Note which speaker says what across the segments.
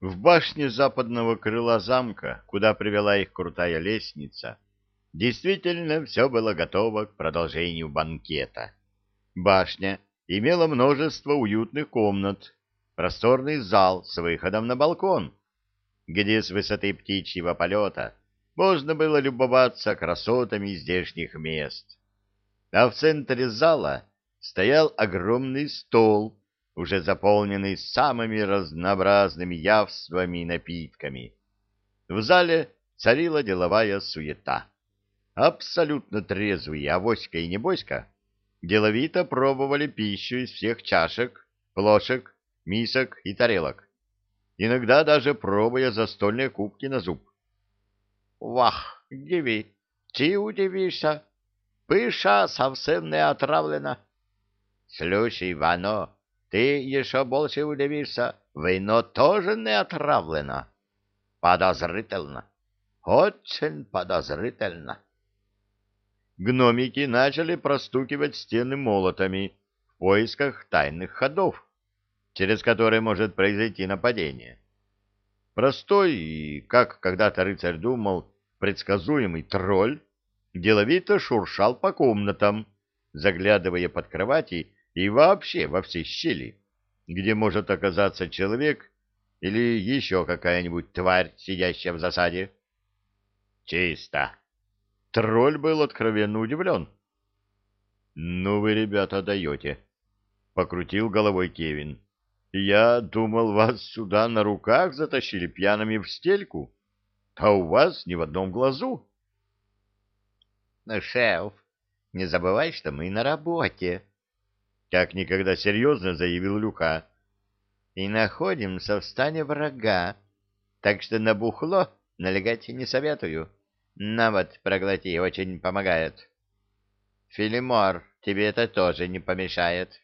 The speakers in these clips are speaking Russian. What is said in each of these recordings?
Speaker 1: В башне западного крыла замка, куда привела их крутая лестница, действительно все было готово к продолжению банкета. Башня имела множество уютных комнат, просторный зал с выходом на балкон, где с высоты птичьего полета можно было любоваться красотами здешних мест. А в центре зала стоял огромный стол, уже заполненный самыми разнообразными явствами и напитками. В зале царила деловая суета. Абсолютно трезвые авоська и небоська деловито пробовали пищу из всех чашек, ложек, мисок и тарелок, иногда даже пробуя застольные кубки на зуб. «Вах, диви, ты удивишься, пыша совсем не отравлена». «Слушай, Вано, ты еще больше удивишься, вино тоже не отравлено. Подозрительно. Очень подозрительно. Гномики начали простукивать стены молотами в поисках тайных ходов, через которые может произойти нападение. Простой и, как когда-то рыцарь думал, предсказуемый тролль деловито шуршал по комнатам, заглядывая под кровати и вообще во все щели, где может оказаться человек или еще какая-нибудь тварь, сидящая в засаде. Чисто. Тролль был откровенно удивлен. «Ну вы, ребята, даете», — покрутил головой Кевин. «Я думал, вас сюда на руках затащили пьяными в стельку, а у вас ни в одном глазу». «Шеф, не забывай, что мы на работе», как никогда серьезно заявил Люка. И находимся в стане врага, так что на бухло налегать не советую. На вот, проглоти, очень помогает. Филимор, тебе это тоже не помешает.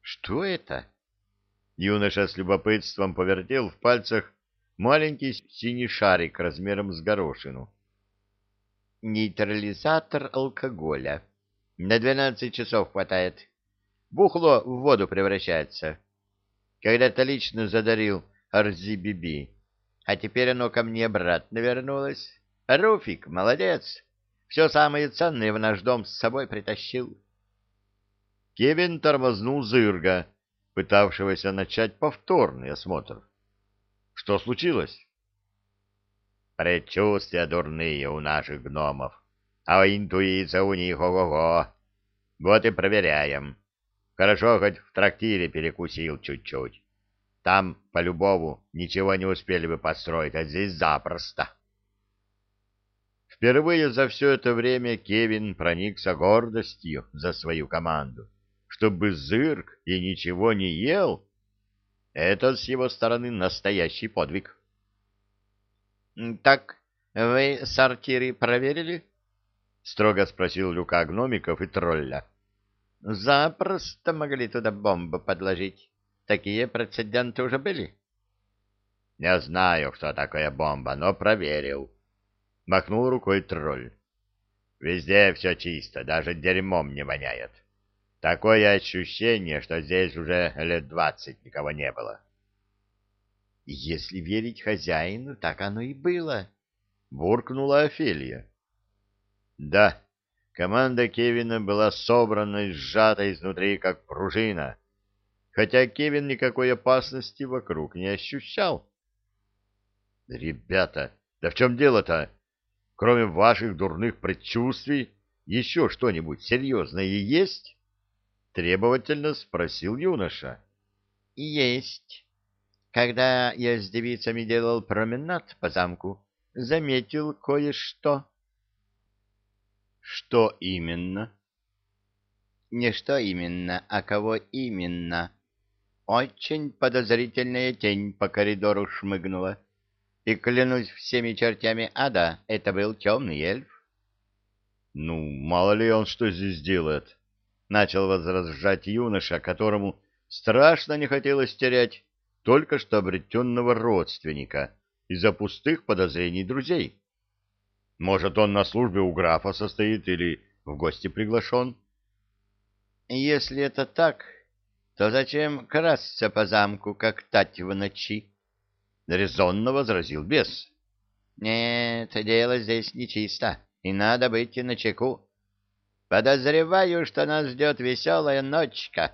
Speaker 1: Что это? Юноша с любопытством повертел в пальцах маленький синий шарик размером с горошину. Нейтрализатор алкоголя. На двенадцать часов хватает. Бухло в воду превращается. Когда-то лично задарил Арзи-Биби, а теперь оно ко мне обратно вернулось. Руфик, молодец. Все самое ценное в наш дом с собой притащил. Кевин тормознул Зырга, пытавшегося начать повторный осмотр. Что случилось? Предчувствия дурные у наших гномов а интуиция у них ого-го. Вот и проверяем. Хорошо, хоть в трактире перекусил чуть-чуть. Там, по-любому, ничего не успели бы построить, а здесь запросто. Впервые за все это время Кевин проникся гордостью за свою команду. Чтобы зырк и ничего не ел, это с его стороны настоящий подвиг. — Так, вы сортиры проверили? — строго спросил Люка гномиков и тролля. — Запросто могли туда бомбу подложить. Такие прецеденты уже были? — Не знаю, что такое бомба, но проверил. Махнул рукой тролль. Везде все чисто, даже дерьмом не воняет. Такое ощущение, что здесь уже лет двадцать никого не было. — Если верить хозяину, так оно и было, — буркнула Офелия. Да, команда Кевина была собрана и сжата изнутри, как пружина, хотя Кевин никакой опасности вокруг не ощущал. «Ребята, да в чем дело-то? Кроме ваших дурных предчувствий, еще что-нибудь серьезное есть?» — требовательно спросил юноша. «Есть. Когда я с девицами делал променад по замку, заметил кое-что». Что именно? Не что именно, а кого именно. Очень подозрительная тень по коридору шмыгнула. И, клянусь всеми чертями ада, это был темный эльф. Ну, мало ли он что здесь делает. Начал возражать юноша, которому страшно не хотелось терять только что обретенного родственника из-за пустых подозрений друзей. Может, он на службе у графа состоит или в гости приглашен? Если это так, то зачем красться по замку, как тать в ночи? резонно возразил бес.
Speaker 2: Нет, дело здесь нечисто, и надо быть начеку. Подозреваю, что нас ждет веселая ночка.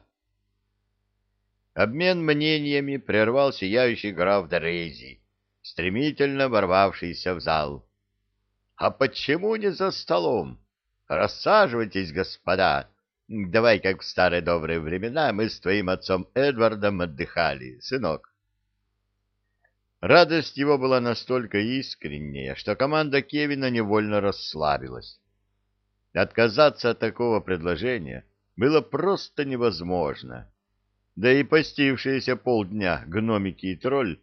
Speaker 1: Обмен мнениями прервал сияющий граф Дорези, стремительно ворвавшийся в зал. — А почему не за столом? Рассаживайтесь, господа. Давай, как в старые добрые времена, мы с твоим отцом Эдвардом отдыхали, сынок. Радость его была настолько искренняя, что команда Кевина невольно расслабилась. Отказаться от такого предложения было просто невозможно. Да и постившиеся полдня гномики и тролль,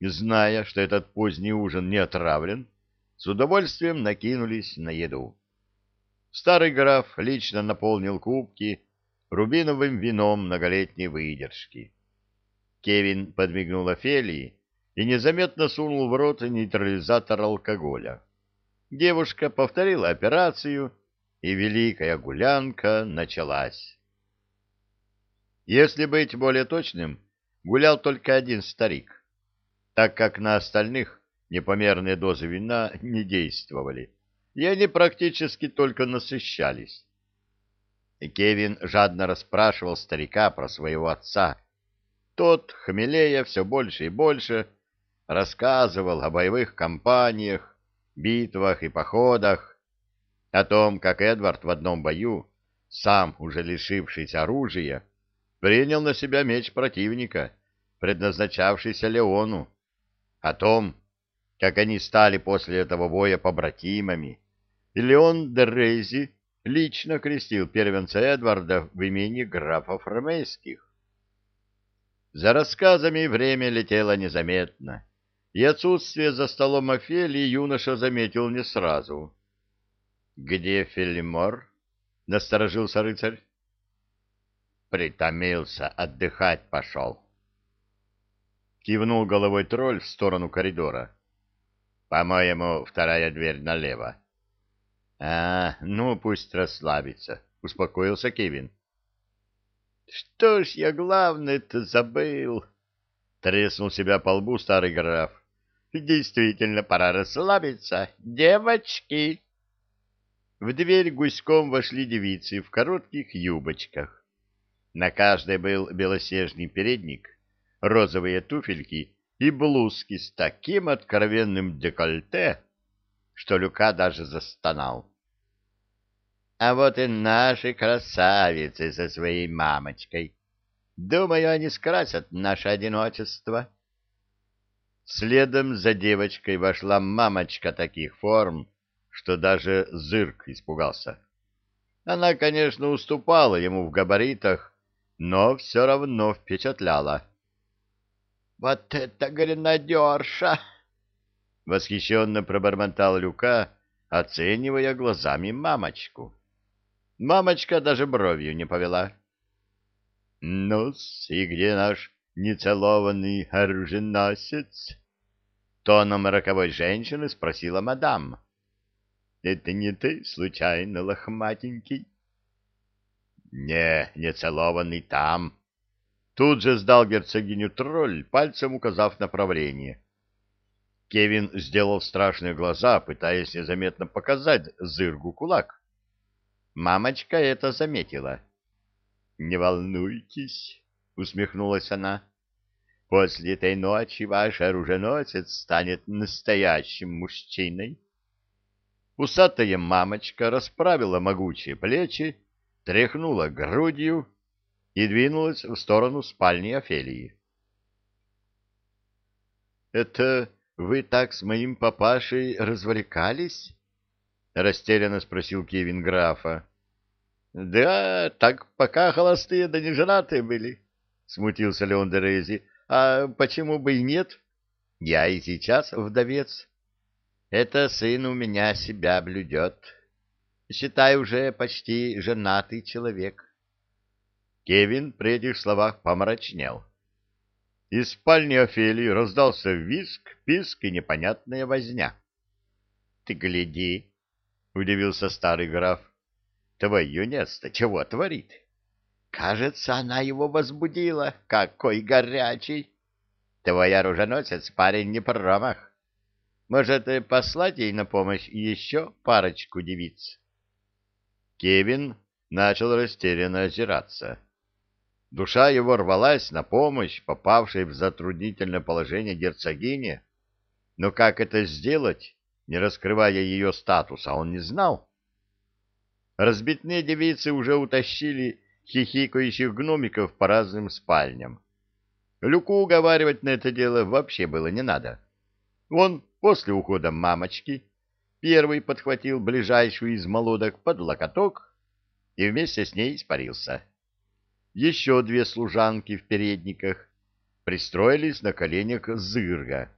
Speaker 1: зная, что этот поздний ужин не отравлен, с удовольствием накинулись на еду. Старый граф лично наполнил кубки рубиновым вином многолетней выдержки. Кевин подмигнул Офелии и незаметно сунул в рот нейтрализатор алкоголя. Девушка повторила операцию, и великая гулянка началась. Если быть более точным, гулял только один старик, так как на остальных непомерные дозы вина не действовали, и они практически только насыщались. Кевин жадно расспрашивал старика про своего отца. Тот, хмелея все больше и больше, рассказывал о боевых кампаниях, битвах и походах, о том, как Эдвард в одном бою, сам уже лишившись оружия, принял на себя меч противника, предназначавшийся Леону, о том, как они стали после этого боя побратимами, и Леон де Рейзи лично крестил первенца Эдварда в имени графов ромейских. За рассказами время летело незаметно, и отсутствие за столом Офелии юноша заметил не сразу. — Где Филимор? — насторожился рыцарь. Притомился, отдыхать пошел. Кивнул головой тролль в сторону коридора. По-моему, вторая дверь налево. А, ну пусть расслабится, успокоился Кевин. Что ж я главное-то забыл? Треснул себя по лбу старый граф. Действительно, пора расслабиться. Девочки! В дверь гуськом вошли девицы в коротких юбочках. На каждой был белоснежный передник, розовые туфельки и блузки с таким откровенным декольте, что Люка даже застонал. А вот и наши красавицы со своей мамочкой. Думаю, они скрасят наше одиночество. Следом за девочкой вошла мамочка таких форм, что даже зырк испугался. Она, конечно, уступала ему в габаритах, но все равно впечатляла. «Вот это гренадерша!» — восхищенно пробормотал Люка, оценивая глазами мамочку. Мамочка даже бровью не повела. «Ну-с, и где наш нецелованный оруженосец?» Тоном роковой женщины спросила мадам. Это не ты, случайно, лохматенький? Не, не целованный там. Тут же сдал герцогиню тролль, пальцем указав направление. Кевин сделал страшные глаза, пытаясь незаметно показать зыргу кулак. Мамочка это заметила. «Не волнуйтесь», — усмехнулась она. «После этой ночи ваш оруженосец станет настоящим мужчиной». Усатая мамочка расправила могучие плечи, тряхнула грудью и двинулась в сторону спальни Офелии. — Это вы так с моим папашей развлекались? — растерянно спросил Кевин графа. — Да, так пока холостые да не женатые были, — смутился Леон Дерези. — А почему бы и нет? Я и сейчас вдовец. Это сын у меня себя блюдет. Считай, уже почти женатый человек. Кевин при этих словах помрачнел. Из спальни Офелии раздался визг, писк и непонятная возня. — Ты гляди, — удивился старый граф. — Твое место чего творит? Кажется, она его возбудила. Какой горячий!
Speaker 2: Твой оруженосец парень не промах. Может, послать ей на помощь еще парочку девиц?
Speaker 1: Кевин начал растерянно озираться. Душа его рвалась на помощь попавшей в затруднительное положение герцогине, но как это сделать, не раскрывая ее статуса, он не знал. Разбитные девицы уже утащили хихикающих гномиков по разным спальням. Люку уговаривать на это дело вообще было не надо. Он после ухода мамочки первый подхватил ближайшую из молодок под локоток и вместе с ней испарился. Еще две служанки в передниках пристроились на коленях зырга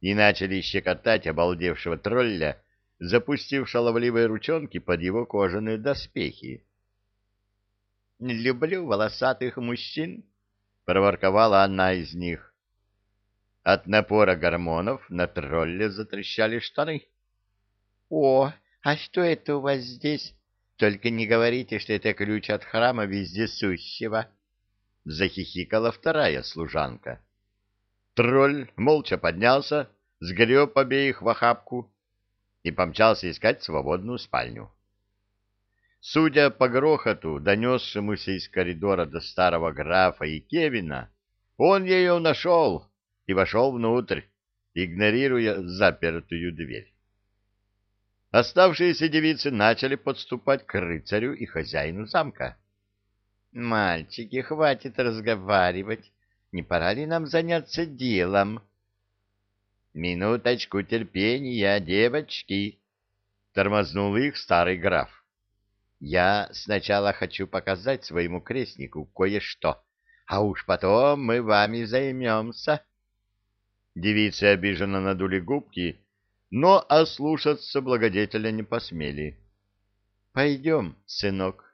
Speaker 1: и начали щекотать обалдевшего тролля, запустив шаловливые ручонки под его кожаные доспехи.
Speaker 2: — Люблю волосатых мужчин, — проворковала одна из них. От напора гормонов на тролле затрещали штаны. — О, а что это у вас здесь? Только не говорите, что это ключ от храма вездесущего. Захихикала вторая служанка.
Speaker 1: Тролль молча поднялся, сгреб обеих в охапку и помчался искать свободную спальню. Судя по грохоту, донесшемуся из коридора до старого графа и Кевина, он ее нашел и вошел внутрь, игнорируя запертую дверь. Оставшиеся девицы начали подступать к рыцарю и хозяину замка.
Speaker 2: — Мальчики, хватит разговаривать. Не пора ли нам заняться делом? — Минуточку терпения, девочки! — тормознул их старый граф. — Я сначала хочу показать своему крестнику кое-что, а уж потом мы вами займемся.
Speaker 1: Девицы обиженно надули губки но ослушаться благодетеля не посмели.
Speaker 2: — Пойдем, сынок,